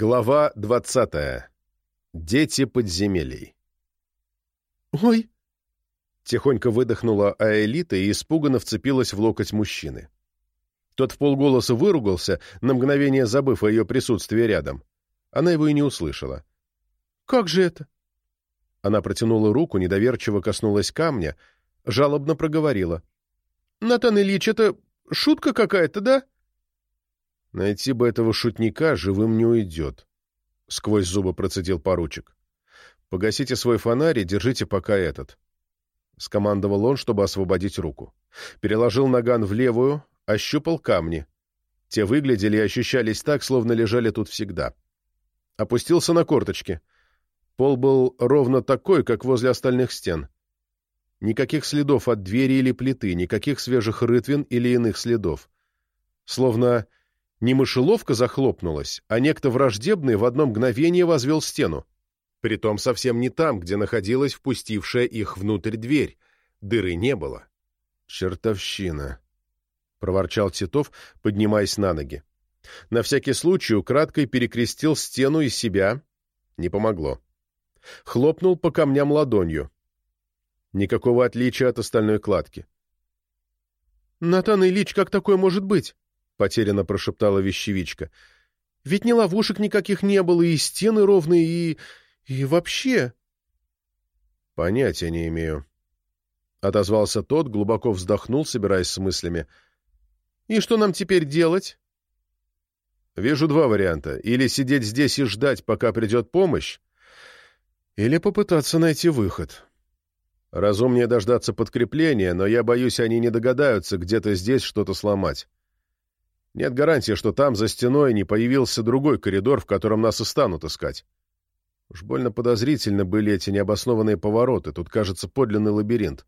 Глава двадцатая. Дети подземелий. «Ой!» Тихонько выдохнула Аэлита и испуганно вцепилась в локоть мужчины. Тот в полголоса выругался, на мгновение забыв о ее присутствии рядом. Она его и не услышала. «Как же это?» Она протянула руку, недоверчиво коснулась камня, жалобно проговорила. «Натан Ильич, это шутка какая-то, да?» Найти бы этого шутника живым не уйдет, — сквозь зубы процедил поручик. Погасите свой фонарь и держите пока этот. Скомандовал он, чтобы освободить руку. Переложил наган в левую, ощупал камни. Те выглядели и ощущались так, словно лежали тут всегда. Опустился на корточки. Пол был ровно такой, как возле остальных стен. Никаких следов от двери или плиты, никаких свежих рытвин или иных следов. Словно не мышеловка захлопнулась, а некто враждебный в одно мгновение возвел стену. Притом совсем не там, где находилась впустившая их внутрь дверь. Дыры не было. «Чертовщина!» — проворчал Титов, поднимаясь на ноги. На всякий случай украдкой перекрестил стену и себя. Не помогло. Хлопнул по камням ладонью. Никакого отличия от остальной кладки. «Натан Ильич, как такое может быть?» Потерянно прошептала вещевичка. «Ведь ни ловушек никаких не было, и стены ровные, и... и вообще...» «Понятия не имею», — отозвался тот, глубоко вздохнул, собираясь с мыслями. «И что нам теперь делать?» «Вижу два варианта. Или сидеть здесь и ждать, пока придет помощь, или попытаться найти выход. Разумнее дождаться подкрепления, но я боюсь, они не догадаются где-то здесь что-то сломать. Нет гарантии, что там, за стеной, не появился другой коридор, в котором нас и станут искать. Уж больно подозрительно были эти необоснованные повороты, тут, кажется, подлинный лабиринт.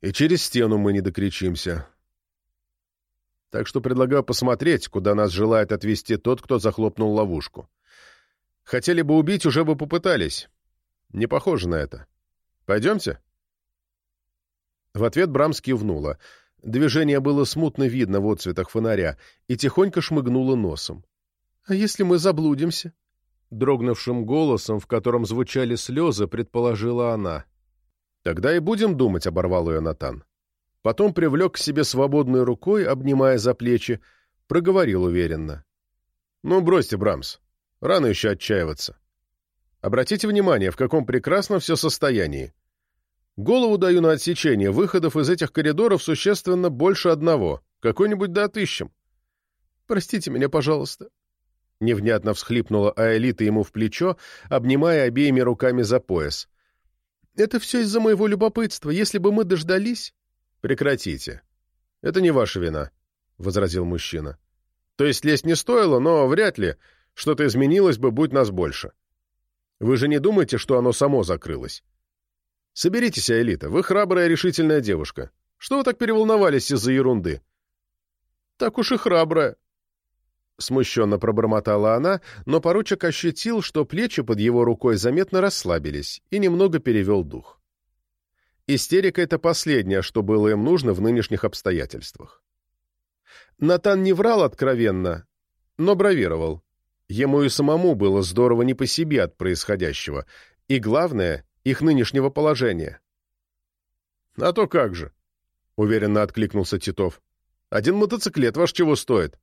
И через стену мы не докричимся. Так что предлагаю посмотреть, куда нас желает отвести тот, кто захлопнул ловушку. Хотели бы убить, уже бы попытались. Не похоже на это. Пойдемте?» В ответ Брамс кивнула — Движение было смутно видно в отцветах фонаря, и тихонько шмыгнуло носом. «А если мы заблудимся?» Дрогнувшим голосом, в котором звучали слезы, предположила она. «Тогда и будем думать», — оборвал ее Натан. Потом привлек к себе свободной рукой, обнимая за плечи, проговорил уверенно. «Ну, бросьте, Брамс. Рано еще отчаиваться. Обратите внимание, в каком прекрасном все состоянии. Голову даю на отсечение, выходов из этих коридоров существенно больше одного. Какой-нибудь да отыщем. Простите меня, пожалуйста. Невнятно всхлипнула Аэлита ему в плечо, обнимая обеими руками за пояс. Это все из-за моего любопытства. Если бы мы дождались... Прекратите. Это не ваша вина, — возразил мужчина. То есть лезть не стоило, но вряд ли что-то изменилось бы, будь нас больше. Вы же не думаете, что оно само закрылось? Соберитесь, Элита, вы храбрая решительная девушка. Что вы так переволновались из-за ерунды? Так уж и храбрая. Смущенно пробормотала она, но поручик ощутил, что плечи под его рукой заметно расслабились, и немного перевел дух. Истерика — это последнее, что было им нужно в нынешних обстоятельствах. Натан не врал откровенно, но бравировал. Ему и самому было здорово не по себе от происходящего, и, главное, их нынешнего положения. — А то как же, — уверенно откликнулся Титов. — Один мотоциклет ваш чего стоит?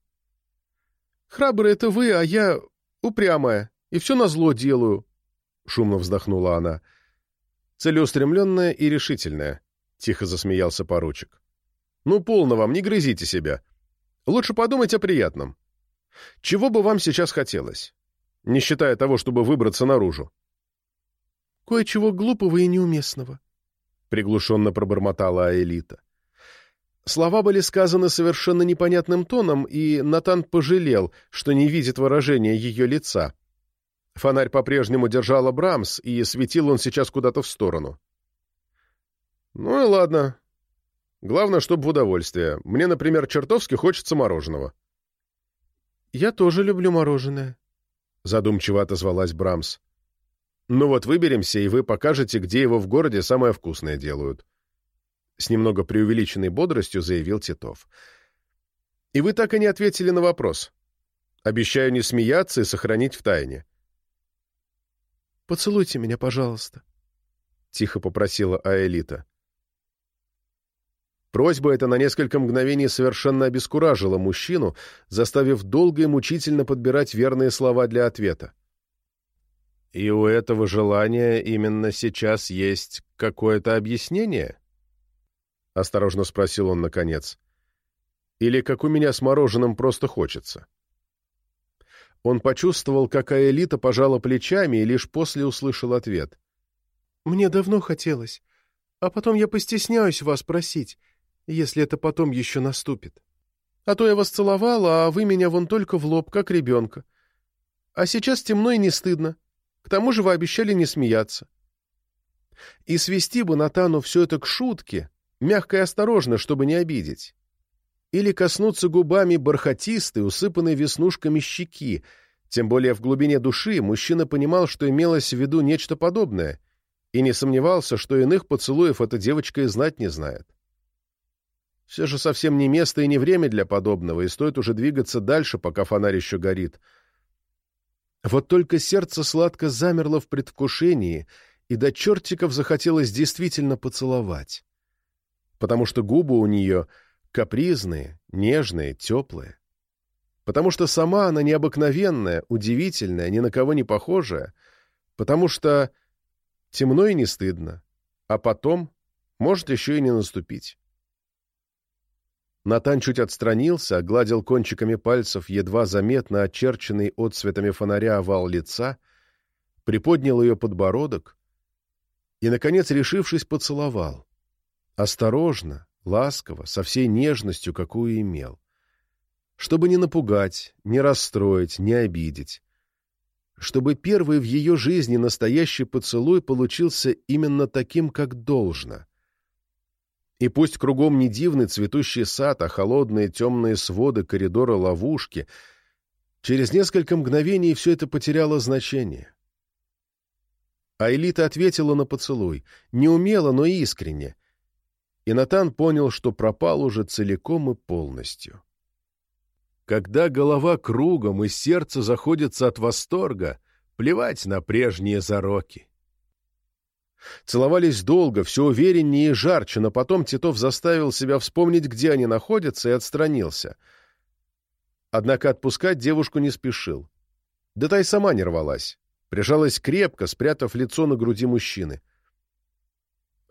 — Храбрый это вы, а я упрямая, и все назло делаю, — шумно вздохнула она. — Целеустремленная и решительная, — тихо засмеялся поручик. — Ну, полно вам, не грызите себя. Лучше подумать о приятном. Чего бы вам сейчас хотелось, не считая того, чтобы выбраться наружу? Кое-чего глупого и неуместного», — приглушенно пробормотала Аэлита. Слова были сказаны совершенно непонятным тоном, и Натан пожалел, что не видит выражения ее лица. Фонарь по-прежнему держала Брамс, и светил он сейчас куда-то в сторону. «Ну и ладно. Главное, чтобы в удовольствие. Мне, например, чертовски хочется мороженого». «Я тоже люблю мороженое», — задумчиво отозвалась Брамс. Ну вот выберемся, и вы покажете, где его в городе самое вкусное делают. С немного преувеличенной бодростью заявил Титов. И вы так и не ответили на вопрос. Обещаю не смеяться и сохранить в тайне. «Поцелуйте меня, пожалуйста», — тихо попросила Аэлита. Просьба эта на несколько мгновений совершенно обескуражила мужчину, заставив долго и мучительно подбирать верные слова для ответа. «И у этого желания именно сейчас есть какое-то объяснение?» — осторожно спросил он наконец. «Или как у меня с мороженым просто хочется?» Он почувствовал, как Аэлита пожала плечами и лишь после услышал ответ. «Мне давно хотелось, а потом я постесняюсь вас просить, если это потом еще наступит. А то я вас целовала, а вы меня вон только в лоб, как ребенка. А сейчас темно и не стыдно. К тому же вы обещали не смеяться. И свести бы Натану все это к шутке, мягко и осторожно, чтобы не обидеть или коснуться губами бархатистой, усыпанной веснушками щеки, тем более в глубине души мужчина понимал, что имелось в виду нечто подобное, и не сомневался, что иных поцелуев эта девочка и знать не знает. Все же совсем не место и не время для подобного, и стоит уже двигаться дальше, пока фонарь еще горит. Вот только сердце сладко замерло в предвкушении, и до чертиков захотелось действительно поцеловать. Потому что губы у нее — капризные, нежные, теплые. Потому что сама она необыкновенная, удивительная, ни на кого не похожая, потому что темно и не стыдно, а потом может еще и не наступить. Натан чуть отстранился, огладил кончиками пальцев едва заметно очерченный отцветами фонаря овал лица, приподнял ее подбородок и, наконец, решившись, поцеловал. Осторожно, ласково, со всей нежностью, какую имел. Чтобы не напугать, не расстроить, не обидеть. Чтобы первый в ее жизни настоящий поцелуй получился именно таким, как должно. И пусть кругом не дивный цветущий сад, а холодные темные своды коридора ловушки, через несколько мгновений все это потеряло значение. А Элита ответила на поцелуй, не умело, но искренне — и Натан понял, что пропал уже целиком и полностью. Когда голова кругом и сердце заходится от восторга, плевать на прежние зароки. Целовались долго, все увереннее и жарче, но потом Титов заставил себя вспомнить, где они находятся, и отстранился. Однако отпускать девушку не спешил. Да та и сама не рвалась. Прижалась крепко, спрятав лицо на груди мужчины.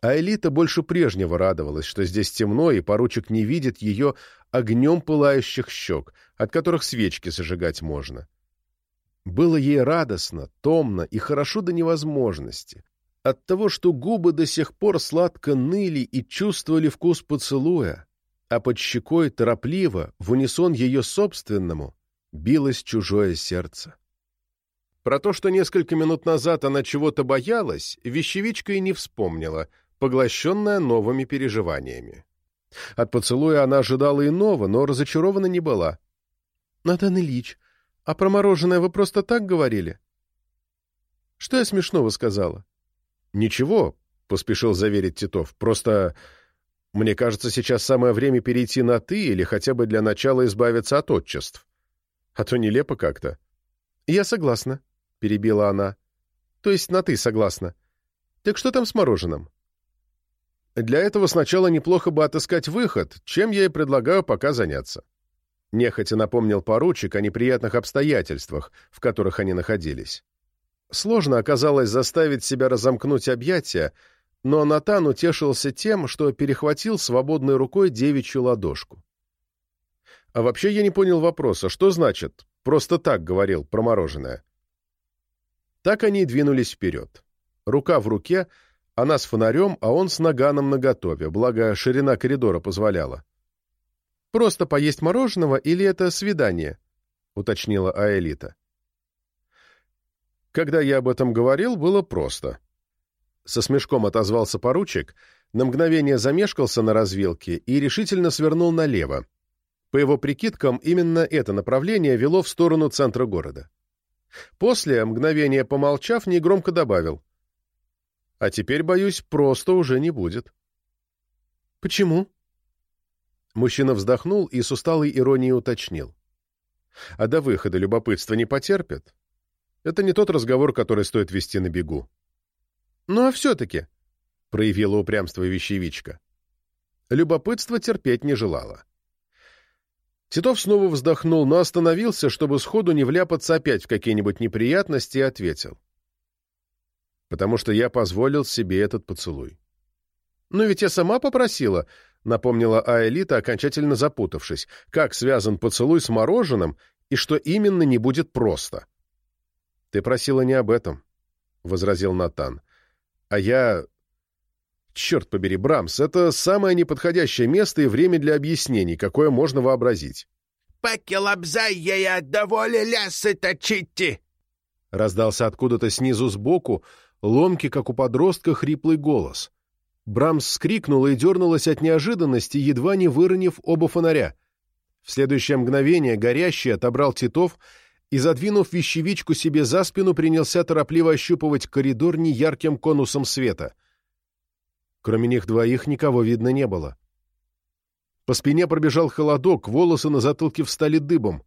А Элита больше прежнего радовалась, что здесь темно, и поручик не видит ее огнем пылающих щек, от которых свечки зажигать можно. Было ей радостно, томно и хорошо до невозможности. От того, что губы до сих пор сладко ныли и чувствовали вкус поцелуя, а под щекой торопливо, в унисон ее собственному, билось чужое сердце. Про то, что несколько минут назад она чего-то боялась, вещевичка и не вспомнила — поглощенная новыми переживаниями. От поцелуя она ожидала иного, но разочарована не была. — Натан Ильич, а про мороженое вы просто так говорили? — Что я смешного сказала? — Ничего, — поспешил заверить Титов, — просто... Мне кажется, сейчас самое время перейти на «ты» или хотя бы для начала избавиться от отчеств. А то нелепо как-то. — Я согласна, — перебила она. — То есть на «ты» согласна. Так что там с мороженым? Для этого сначала неплохо бы отыскать выход, чем я и предлагаю пока заняться. Нехотя напомнил поручик о неприятных обстоятельствах, в которых они находились. Сложно оказалось заставить себя разомкнуть объятия, но Натан утешился тем, что перехватил свободной рукой девичью ладошку. А вообще я не понял вопроса, что значит «просто так говорил» про мороженое. Так они и двинулись вперед. Рука в руке — она с фонарем, а он с наганом наготове, благо ширина коридора позволяла. «Просто поесть мороженого или это свидание?» — уточнила Аэлита. Когда я об этом говорил, было просто. Со смешком отозвался поручик, на мгновение замешкался на развилке и решительно свернул налево. По его прикидкам, именно это направление вело в сторону центра города. После, мгновение помолчав, негромко добавил. А теперь, боюсь, просто уже не будет. Почему? Мужчина вздохнул и с усталой иронией уточнил. А до выхода любопытство не потерпит. Это не тот разговор, который стоит вести на бегу. Ну а все-таки, — проявила упрямство вещевичка. Любопытство терпеть не желала. Титов снова вздохнул, но остановился, чтобы сходу не вляпаться опять в какие-нибудь неприятности, и ответил. «Потому что я позволил себе этот поцелуй». «Но ведь я сама попросила», — напомнила Аэлита, окончательно запутавшись, как связан поцелуй с мороженым и что именно не будет просто. «Ты просила не об этом», — возразил Натан. «А я Черт побери, Брамс, это самое неподходящее место и время для объяснений, какое можно вообразить. «Паки лобзай я доволе лясы точите!» Раздался откуда-то снизу сбоку, ломкий, как у подростка, хриплый голос. Брамс скрикнула и дернулась от неожиданности, едва не выронив оба фонаря. В следующее мгновение горящий отобрал Титов и, задвинув вещевичку себе за спину, принялся торопливо ощупывать коридор неярким конусом света — Кроме них двоих никого видно не было. По спине пробежал холодок, волосы на затылке встали дыбом.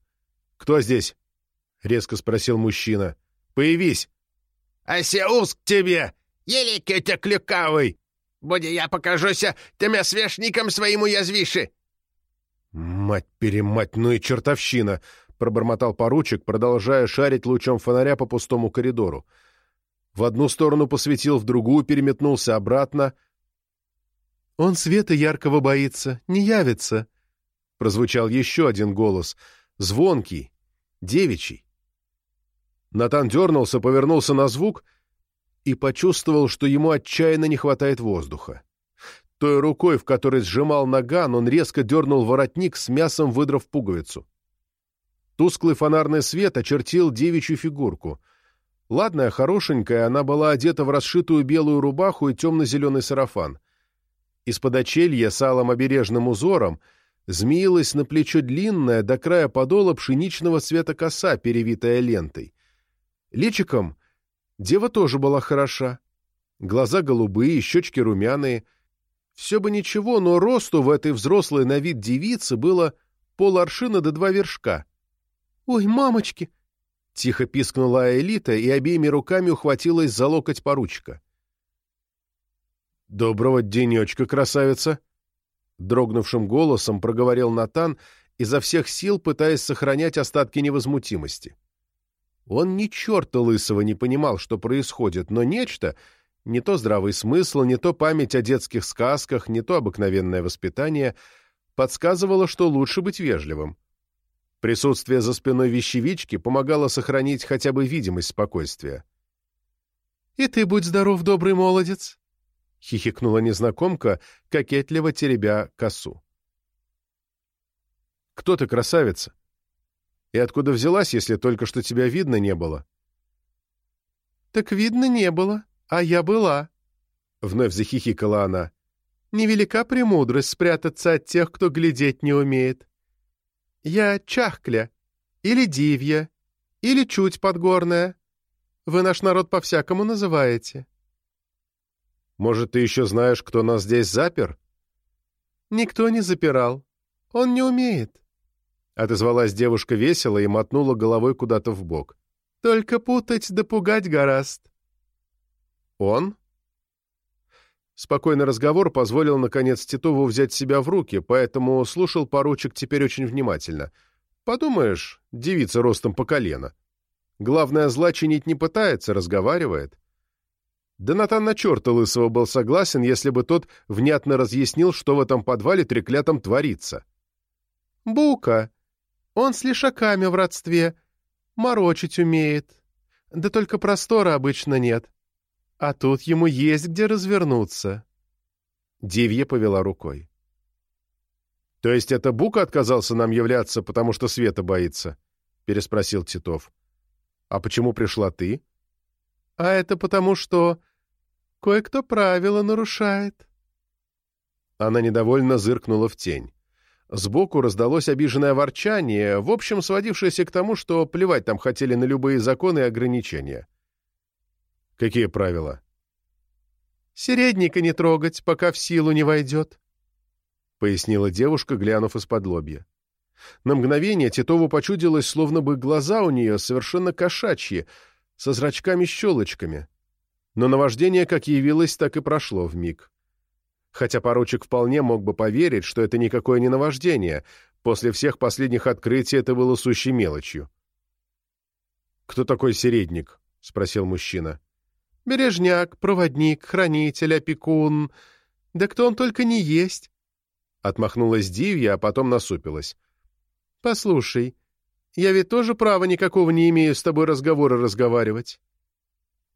«Кто здесь?» — резко спросил мужчина. «Появись!» «Асеус к тебе! Еликетя клюкавый! Буди я покажуся теми свешником своим уязвиши!» «Мать-перемать, ну и чертовщина!» — пробормотал поручик, продолжая шарить лучом фонаря по пустому коридору. В одну сторону посветил, в другую переметнулся обратно — «Он света яркого боится, не явится», — прозвучал еще один голос, звонкий, девичий. Натан дернулся, повернулся на звук и почувствовал, что ему отчаянно не хватает воздуха. Той рукой, в которой сжимал наган, он резко дернул воротник с мясом, выдрав пуговицу. Тусклый фонарный свет очертил девичью фигурку. Ладная, хорошенькая, она была одета в расшитую белую рубаху и темно-зеленый сарафан — из-под очелья с алым обережным узором змеилась на плечо длинная до края подола пшеничного цвета коса, перевитая лентой. Личиком дева тоже была хороша. Глаза голубые, щечки румяные. Все бы ничего, но росту в этой взрослой на вид девице было поларшина до два вершка. «Ой, мамочки!» — тихо пискнула Элита и обеими руками ухватилась за локоть поручика. «Доброго денечка, красавица!» Дрогнувшим голосом проговорил Натан, изо всех сил пытаясь сохранять остатки невозмутимости. Он ни черта лысого не понимал, что происходит, но нечто, не то здравый смысл, не то память о детских сказках, не то обыкновенное воспитание, подсказывало, что лучше быть вежливым. Присутствие за спиной вещевички помогало сохранить хотя бы видимость спокойствия. «И ты будь здоров, добрый молодец!» — хихикнула незнакомка, кокетливо теребя косу. «Кто ты, красавица? И откуда взялась, если только что тебя видно не было?» «Так видно не было, а я была», — вновь захихикала она. «Невелика премудрость спрятаться от тех, кто глядеть не умеет. Я чахкля, или дивья, или чуть подгорная. Вы наш народ по-всякому называете». Может, ты еще знаешь, кто нас здесь запер?» «Никто не запирал. Он не умеет». Отозвалась девушка весело и мотнула головой куда-то в бок. «Только путать да пугать гораст». «Он?» Спокойный разговор позволил, наконец, Титову взять себя в руки, поэтому слушал поручик теперь очень внимательно. «Подумаешь, девица ростом по колено. Главное, зла чинить не пытается, разговаривает». Да Натан на черта лысого был согласен, если бы тот внятно разъяснил, что в этом подвале треклятом творится. «Бука! Он с лишаками в родстве. Морочить умеет. Да только простора обычно нет. А тут ему есть где развернуться». Дивья повела рукой. «То есть это Бука отказался нам являться, потому что света боится?» — переспросил Титов. «А почему пришла ты?» «А это потому, что Кое-кто правила нарушает». Она недовольно зыркнула в тень. Сбоку раздалось обиженное ворчание, в общем, сводившееся к тому, что плевать там хотели на любые законы и ограничения. «Какие правила?» «Середника не трогать, пока в силу не войдет», — пояснила девушка, глянув из-под лобья. На мгновение Титову почудилось, словно бы глаза у нее совершенно кошачьи, со зрачками-щелочками. Но наваждение как явилось, так и прошло в миг. Хотя поручик вполне мог бы поверить, что это никакое не наваждение. После всех последних открытий это было сущей мелочью. «Кто такой середник?» — спросил мужчина. «Бережняк, проводник, хранитель, опекун. Да кто он только не есть!» Отмахнулась Дивья, а потом насупилась. «Послушай, я ведь тоже права никакого не имею с тобой разговора разговаривать.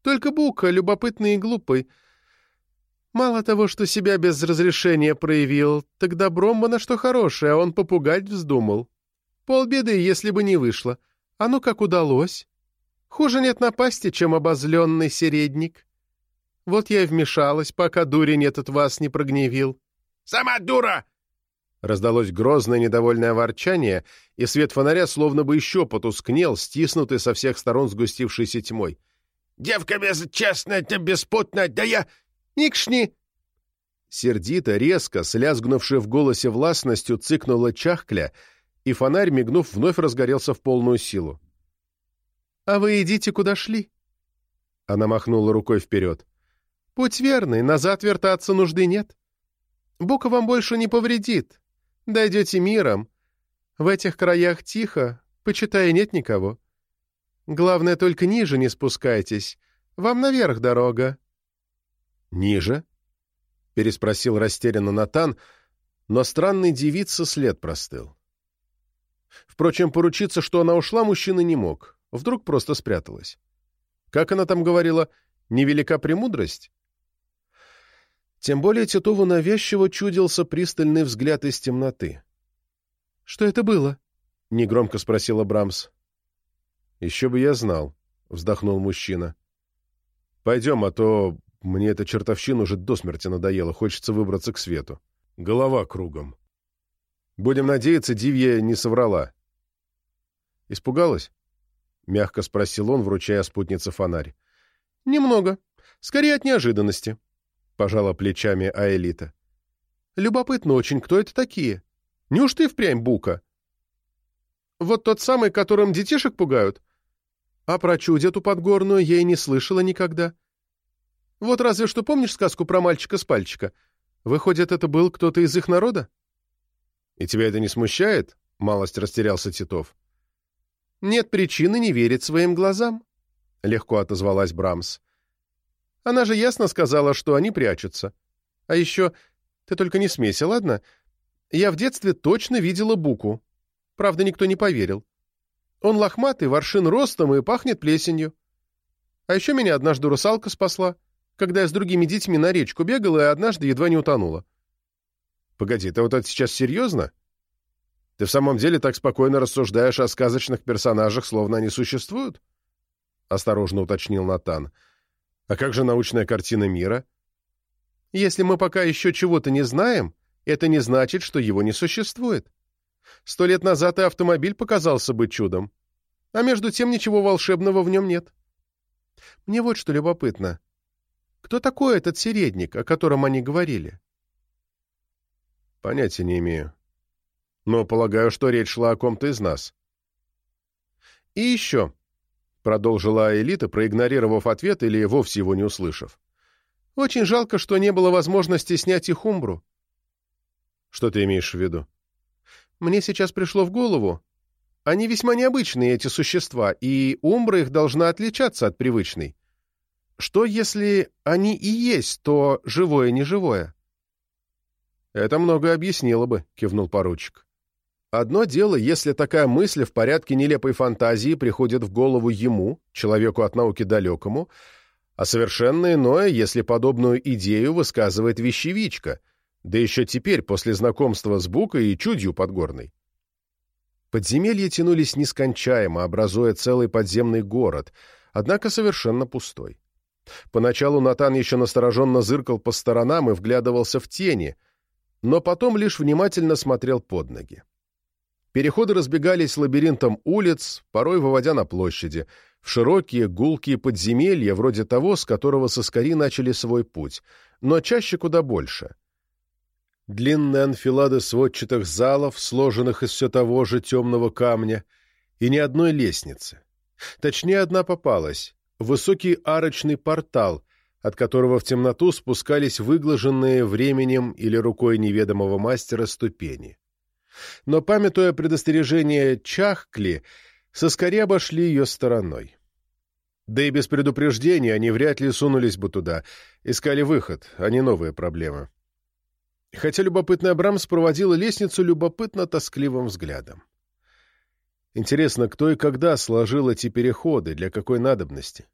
Только Бука, любопытный и глупый. Мало того, что себя без разрешения проявил, так добром бы на что хорошее, а он попугать вздумал. Полбеды, если бы не вышло. А ну как удалось. Хуже нет напасти, чем обозленный середник. Вот я и вмешалась, пока дурень этот вас не прогневил. «Сама дура!» Раздалось грозное недовольное ворчание, и свет фонаря словно бы еще потускнел, стиснутый со всех сторон сгустившейся тьмой. «Девка безчестная, ты беспутная, да я...» «Никшни!» Сердито, резко, слязгнувшая в голосе властностью, цыкнула чахкля, и фонарь, мигнув, вновь разгорелся в полную силу. «А вы идите, куда шли?» Она махнула рукой вперед. «Путь верный, назад вертаться нужды нет. Бука вам больше не повредит, Дойдете миром. В этих краях тихо, почитай, нет никого. Главное, только ниже не спускайтесь. Вам наверх дорога». «Ниже?» — переспросил растерянно Натан, но странной девице след простыл. Впрочем, поручиться, что она ушла, мужчина не мог. Вдруг просто спряталась. Как она там говорила, невелика премудрость? Тем более Титову навязчиво чудился пристальный взгляд из темноты. «Что это было?» — негромко спросила Брамс. «Еще бы я знал», — вздохнул мужчина. «Пойдем, а то мне эта чертовщина уже до смерти надоела, хочется выбраться к свету. Голова кругом. Будем надеяться, Дивья не соврала». «Испугалась?» — мягко спросил он, вручая спутнице фонарь. «Немного. Скорее от неожиданности», — пожала плечами Аэлита. «Любопытно очень, кто это такие? Неужто и впрямь Бука?» «Вот тот самый, которым детишек пугают?» «А про чудь эту подгорную я и не слышала никогда. Вот разве что помнишь сказку про мальчика с пальчика? Выходит, это был кто-то из их народа?» «И тебя это не смущает?» — малость растерялся Титов. «Нет причины не верить своим глазам», — легко отозвалась Брамс. Она же ясно сказала, что они прячутся. А еще... Ты только не смейся, ладно? Я в детстве точно видела Буку. Правда, никто не поверил. Он лохматый, воршин ростом и пахнет плесенью. А еще меня однажды русалка спасла, когда я с другими детьми на речку бегала и однажды едва не утонула. Погоди, ты вот это сейчас серьезно? Ты в самом деле так спокойно рассуждаешь о сказочных персонажах, словно они существуют? Осторожно уточнил Натан. — а как же научная картина мира? Если мы пока еще чего-то не знаем, это не значит, что его не существует. Сто лет назад и автомобиль показался бы чудом, а между тем ничего волшебного в нем нет. Мне вот что любопытно. Кто такой этот середник, о котором они говорили? Понятия не имею. Но полагаю, что речь шла о ком-то из нас. И еще продолжила Аэлита, проигнорировав ответ или вовсе его не услышав. «Очень жалко, что не было возможности снять их умбру». «Что ты имеешь в виду?» «Мне сейчас пришло в голову. Они весьма необычные, эти существа, и умбра их должна отличаться от привычной. Что, если они и есть то живое-неживое?» «Это многое объяснило бы», — кивнул поручик. Одно дело, если такая мысль в порядке нелепой фантазии приходит в голову ему, человеку от науки далекому, а совершенно иное, если подобную идею высказывает вещевичка, да еще теперь, после знакомства с Букой и чудью подгорной. Подземелья тянулись нескончаемо, образуя целый подземный город, однако совершенно пустой. Поначалу Натан еще настороженно зыркал по сторонам и вглядывался в тени, но потом лишь внимательно смотрел под ноги. Переходы разбегались лабиринтом улиц, порой выводя на площади, в широкие гулкие подземелья, вроде того, с которого соскари начали свой путь, но чаще куда больше. длинные анфилады сводчатых залов, сложенных из все того же темного камня, и ни одной лестницы. Точнее, одна попалась — высокий арочный портал, от которого в темноту спускались выглаженные временем или рукой неведомого мастера ступени. Но, памятуя предостережение Чахкли, соскорее обошли ее стороной. Да и без предупреждения они вряд ли сунулись бы туда, искали выход, а не новые проблемы. Хотя любопытный Абрамс проводила лестницу любопытно-тоскливым взглядом. Интересно, кто и когда сложил эти переходы, для какой надобности?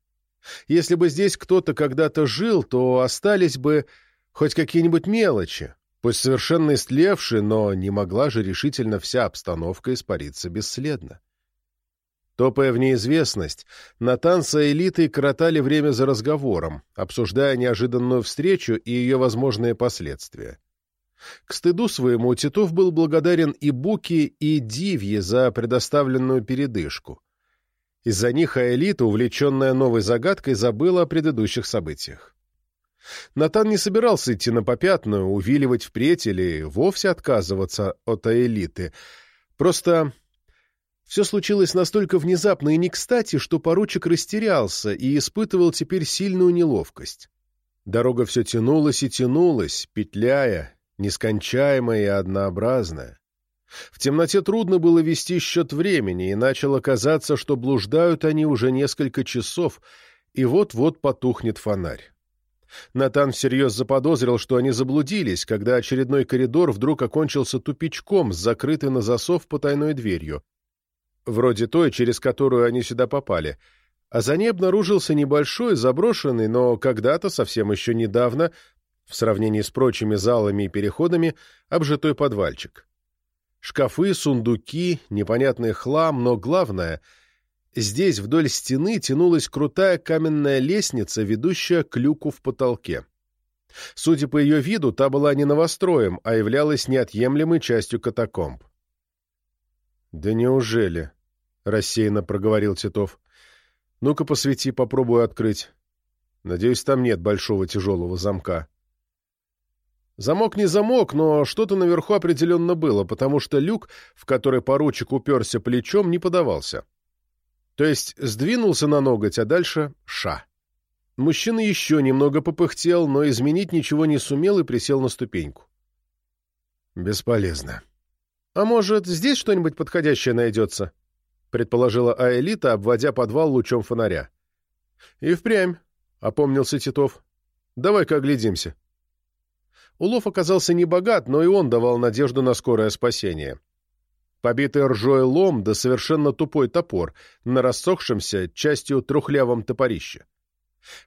Если бы здесь кто-то когда-то жил, то остались бы хоть какие-нибудь мелочи, пусть совершенно истлевшие, но не могла же решительно вся обстановка испариться бесследно. Топая в неизвестность, Натан с элитой коротали время за разговором, обсуждая неожиданную встречу и ее возможные последствия. К стыду своему Титов был благодарен и Буке, и Дивье за предоставленную передышку. Из-за них Аэлита, увлеченная новой загадкой, забыла о предыдущих событиях. Натан не собирался идти на попятную, увиливать впредь или вовсе отказываться от Аэлиты. Просто все случилось настолько внезапно и не кстати, что поручик растерялся и испытывал теперь сильную неловкость. Дорога все тянулась и тянулась, петляя, нескончаемая и однообразная. В темноте трудно было вести счет времени, и начало казаться, что блуждают они уже несколько часов, и вот-вот потухнет фонарь. Натан всерьез заподозрил, что они заблудились, когда очередной коридор вдруг окончился тупичком с на засов потайной дверью, вроде той, через которую они сюда попали, а за ней обнаружился небольшой, заброшенный, но когда-то, совсем еще недавно, в сравнении с прочими залами и переходами, обжитой подвальчик. Шкафы, сундуки, непонятный хлам, но главное — здесь вдоль стены тянулась крутая каменная лестница, ведущая к люку в потолке. Судя по ее виду, та была не новостроем, а являлась неотъемлемой частью катакомб. «Да неужели?» — рассеянно проговорил Титов. «Ну-ка, посвети, попробую открыть. Надеюсь, там нет большого тяжелого замка». Замок не замок, но что-то наверху определенно было, потому что люк, в который поручик уперся плечом, не подавался. То есть сдвинулся на ноготь, а дальше — ша. Мужчина еще немного попыхтел, но изменить ничего не сумел и присел на ступеньку. «Бесполезно», «А может, здесь что-нибудь подходящее найдется?» — предположила Аэлита, обводя подвал лучом фонаря. «И впрямь», — опомнился Титов. «Давай-ка оглядимся». Улов оказался небогат, но и он давал надежду на скорое спасение. Побитый ржой лом да совершенно тупой топор на рассохшемся, частью трухлявом топорище.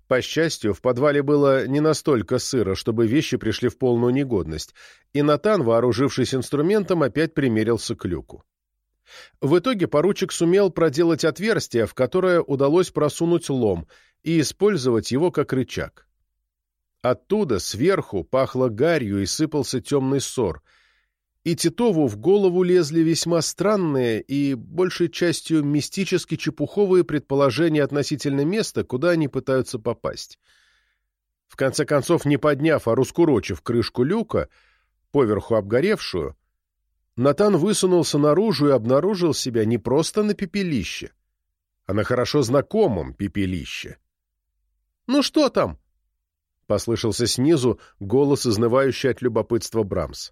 По счастью, в подвале было не настолько сыро, чтобы вещи пришли в полную негодность, и Натан, вооружившись инструментом, опять примерился к люку. В итоге поручик сумел проделать отверстие, в которое удалось просунуть лом, и использовать его как рычаг. Оттуда, сверху, пахло гарью и сыпался темный ссор — и Титову в голову лезли весьма странные и, большей частью, мистически чепуховые предположения относительно места, куда они пытаются попасть. В конце концов, не подняв, а раскурочив крышку люка, поверху обгоревшую, Натан высунулся наружу и обнаружил себя не просто на пепелище, а на хорошо знакомом пепелище. «Ну что там?» — послышался снизу голос, изнывающий от любопытства Брамс.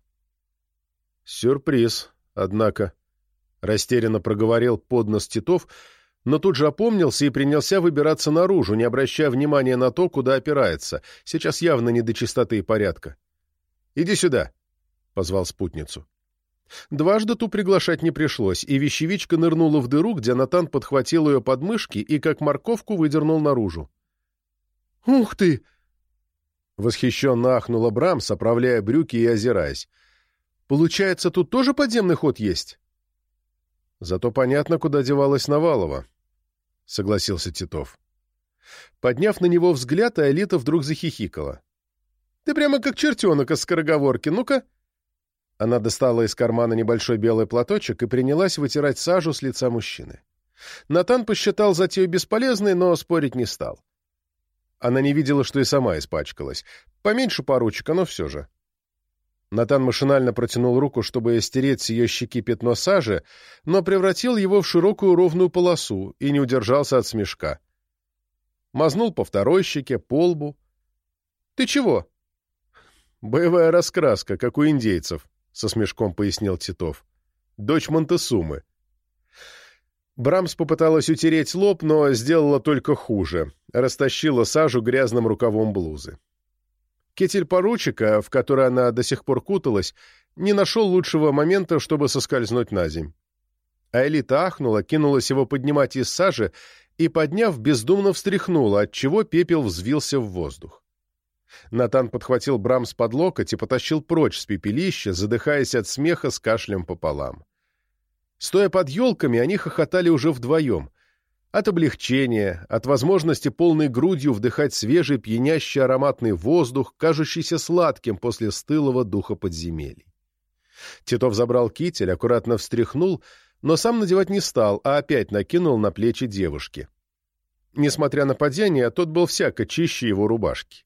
«Сюрприз, однако», — растерянно проговорил поднос Титов, но тут же опомнился и принялся выбираться наружу, не обращая внимания на то, куда опирается. Сейчас явно не до чистоты и порядка. «Иди сюда», — позвал спутницу. Дважды ту приглашать не пришлось, и вещевичка нырнула в дыру, где Натан подхватил ее подмышки и, как морковку, выдернул наружу. «Ух ты!» Восхищенно ахнула Брамс, оправляя брюки и озираясь. Получается, тут тоже подземный ход есть? Зато понятно, куда девалась Навалова, — согласился Титов. Подняв на него взгляд, Аэлита вдруг захихикала. — Ты прямо как чертенок из скороговорки, ну-ка! Она достала из кармана небольшой белый платочек и принялась вытирать сажу с лица мужчины. Натан посчитал затею бесполезной, но спорить не стал. Она не видела, что и сама испачкалась. Поменьше поручика, но все же. Натан машинально протянул руку, чтобы стереть с ее щеки пятно сажи, но превратил его в широкую ровную полосу и не удержался от смешка. Мазнул по второй щеке, по лбу. — Ты чего? — Боевая раскраска, как у индейцев, — со смешком пояснил Титов. — Дочь Монтесумы. Брамс попыталась утереть лоб, но сделала только хуже. Растащила сажу грязным рукавом блузы. Кетель поручика, в который она до сих пор куталась, не нашел лучшего момента, чтобы соскользнуть на земь. А Элита ахнула, кинулась его поднимать из сажи и, подняв, бездумно встряхнула, отчего пепел взвился в воздух. Натан подхватил Брамс под локоть и потащил прочь с пепелища, задыхаясь от смеха с кашлем пополам. Стоя под елками, они хохотали уже вдвоем — от облегчения, от возможности полной грудью вдыхать свежий пьянящий ароматный воздух, кажущийся сладким после стылого духа подземелий. Титов забрал китель, аккуратно встряхнул, но сам надевать не стал, а опять накинул на плечи девушки. Несмотря на падение, тот был всяко чище его рубашки.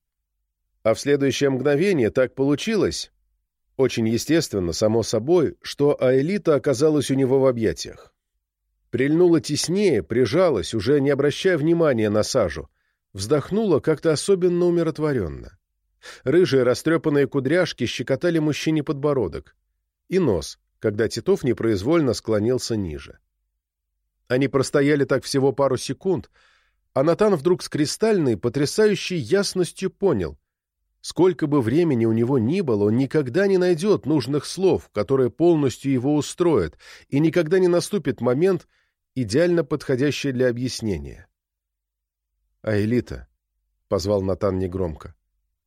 А в следующее мгновение так получилось, очень естественно, само собой, что Аэлита оказалась у него в объятиях прильнула теснее, прижалась, уже не обращая внимания на сажу, вздохнула как-то особенно умиротворенно. Рыжие растрепанные кудряшки щекотали мужчине подбородок. И нос, когда Титов непроизвольно склонился ниже. Они простояли так всего пару секунд, а Натан вдруг с кристальной, потрясающей ясностью понял, сколько бы времени у него ни было, он никогда не найдет нужных слов, которые полностью его устроят, и никогда не наступит момент, идеально подходящее для объяснения. «А Элита?» — позвал Натан негромко.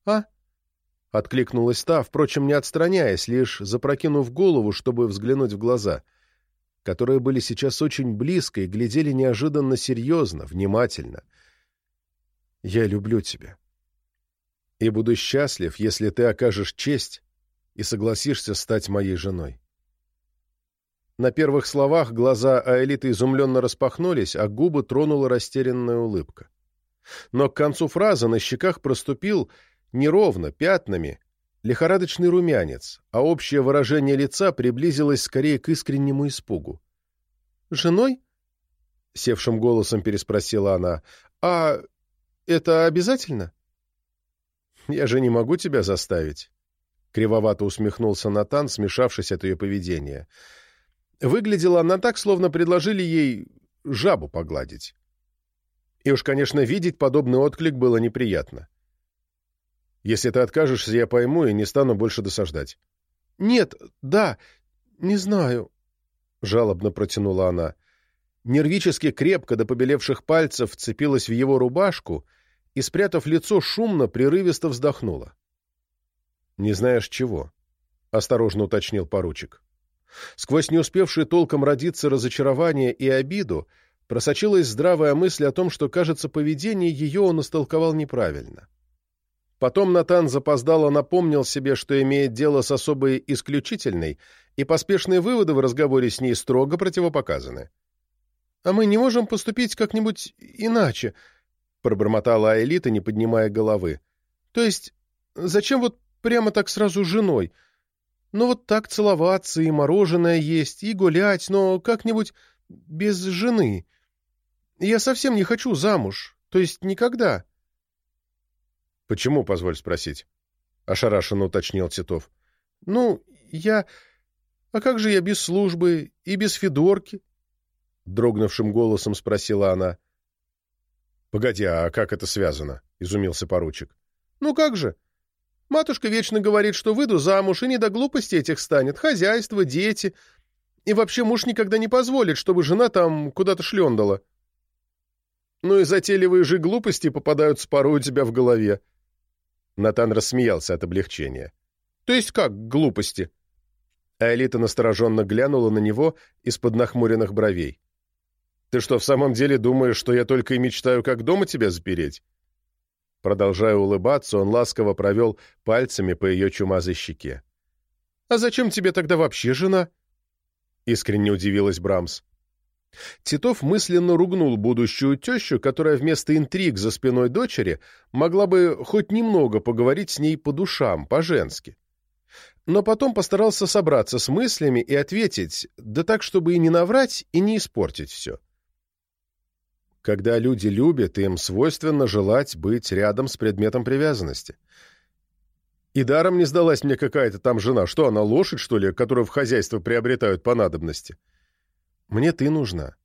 «А?» — откликнулась та, впрочем, не отстраняясь, лишь запрокинув голову, чтобы взглянуть в глаза, которые были сейчас очень близко и глядели неожиданно серьезно, внимательно. «Я люблю тебя. И буду счастлив, если ты окажешь честь и согласишься стать моей женой». На первых словах глаза Аэлиты изумленно распахнулись, а губы тронула растерянная улыбка. Но к концу фразы на щеках проступил неровно, пятнами, лихорадочный румянец, а общее выражение лица приблизилось скорее к искреннему испугу. «Женой?» — севшим голосом переспросила она. «А это обязательно?» «Я же не могу тебя заставить», — кривовато усмехнулся Натан, смешавшись от ее поведения. Выглядела она так, словно предложили ей жабу погладить. И уж, конечно, видеть подобный отклик было неприятно. Если ты откажешься, я пойму и не стану больше досаждать. — Нет, да, не знаю, — жалобно протянула она. Нервически крепко до побелевших пальцев вцепилась в его рубашку и, спрятав лицо, шумно, прерывисто вздохнула. — Не знаешь чего? — осторожно уточнил поручик. Сквозь не успевшие толком родиться разочарование и обиду просочилась здравая мысль о том, что, кажется, поведение ее он истолковал неправильно. Потом Натан запоздало напомнил себе, что имеет дело с особой исключительной, и поспешные выводы в разговоре с ней строго противопоказаны. «А мы не можем поступить как-нибудь иначе», — пробормотала Аэлита, не поднимая головы. «То есть, зачем вот прямо так сразу женой? Ну вот так целоваться и мороженое есть, и гулять, но как-нибудь без жены. Я совсем не хочу замуж, то есть никогда. — Почему, позволь спросить? — ошарашенно уточнил Титов. — Ну, я... А как же я без службы и без Федорки? — дрогнувшим голосом спросила она. — Погоди, а как это связано? — изумился поручик. — Ну как же? — Матушка вечно говорит, что выйду замуж, и не до глупости этих станет. Хозяйство, дети. И вообще муж никогда не позволит, чтобы жена там куда-то шлендала. Ну и затейливые же глупости попадаются порой у тебя в голове. Натан рассмеялся от облегчения. То есть как глупости? А Элита настороженно глянула на него из-под нахмуренных бровей. «Ты что, в самом деле думаешь, что я только и мечтаю, как дома тебя запереть?» Продолжая улыбаться, он ласково провел пальцами по ее чумазой щеке. «А зачем тебе тогда вообще жена?» Искренне удивилась Брамс. Титов мысленно ругнул будущую тещу, которая вместо интриг за спиной дочери могла бы хоть немного поговорить с ней по душам, по-женски. но потом постарался собраться с мыслями и ответить, да так, чтобы и не наврать, и не испортить все. Когда люди любят, им свойственно желать быть рядом с предметом привязанности. И даром не сдалась мне какая-то там жена. Что, она лошадь, что ли, которую в хозяйство приобретают по надобности? Мне ты нужна.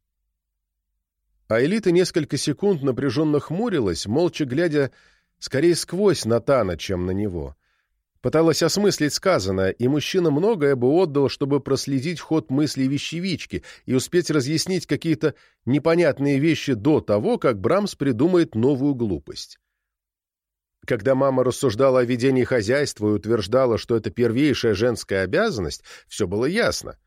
А Элита несколько секунд напряженно хмурилась, молча глядя скорее сквозь Натана, чем на него. Пыталась осмыслить сказанное, и мужчина многое бы отдал, чтобы проследить ход мыслей вещевички и успеть разъяснить какие-то непонятные вещи до того, как Брамс придумает новую глупость. Когда мама рассуждала о ведении хозяйства и утверждала, что это первейшая женская обязанность, все было ясно.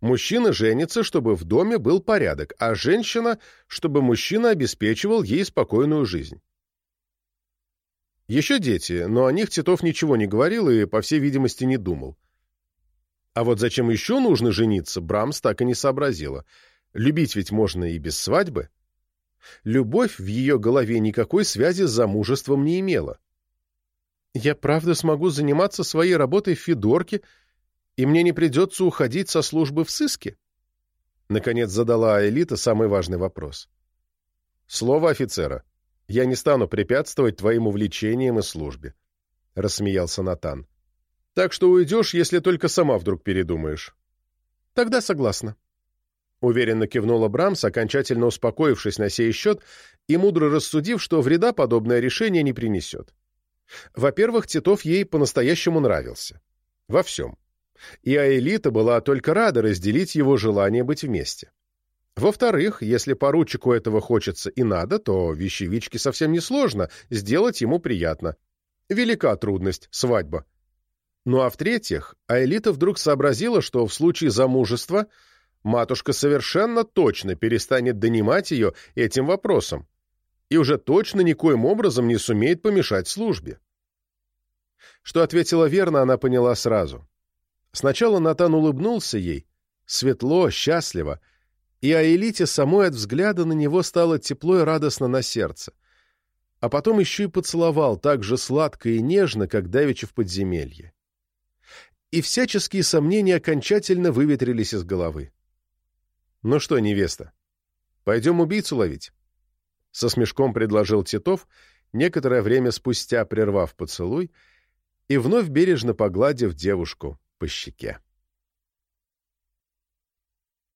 Мужчина женится, чтобы в доме был порядок, а женщина, чтобы мужчина обеспечивал ей спокойную жизнь. Еще дети, но о них Титов ничего не говорил и, по всей видимости, не думал. А вот зачем еще нужно жениться, Брамс так и не сообразила. Любить ведь можно и без свадьбы. Любовь в ее голове никакой связи с замужеством не имела. «Я правда смогу заниматься своей работой в Федорке, и мне не придется уходить со службы в сыске?» Наконец задала Элита самый важный вопрос. «Слово офицера», я не стану препятствовать твоим увлечениям и службе», — рассмеялся Натан. «Так что уйдешь, если только сама вдруг передумаешь». «Тогда согласна», — уверенно кивнула Брамс, окончательно успокоившись на сей счет и мудро рассудив, что вреда подобное решение не принесет. Во-первых, Титов ей по-настоящему нравился. Во всем. И Аэлита была только рада разделить его желание быть вместе. Во-вторых, если поручику этого хочется и надо, то вещевичке совсем несложно, сделать ему приятно. Велика трудность, свадьба. Ну а в-третьих, Аэлита вдруг сообразила, что в случае замужества матушка совершенно точно перестанет донимать ее этим вопросом и уже точно никоим образом не сумеет помешать службе. Что ответила верно, она поняла сразу. Сначала Натан улыбнулся ей, светло, счастливо, и Аэлите самой от взгляда на него стало тепло и радостно на сердце. А потом еще и поцеловал так же сладко и нежно, как давеча в подземелье. И всяческие сомнения окончательно выветрились из головы. «Ну что, невеста, пойдем убийцу ловить?» Со смешком предложил Титов, некоторое время спустя прервав поцелуй и вновь бережно погладив девушку по щеке.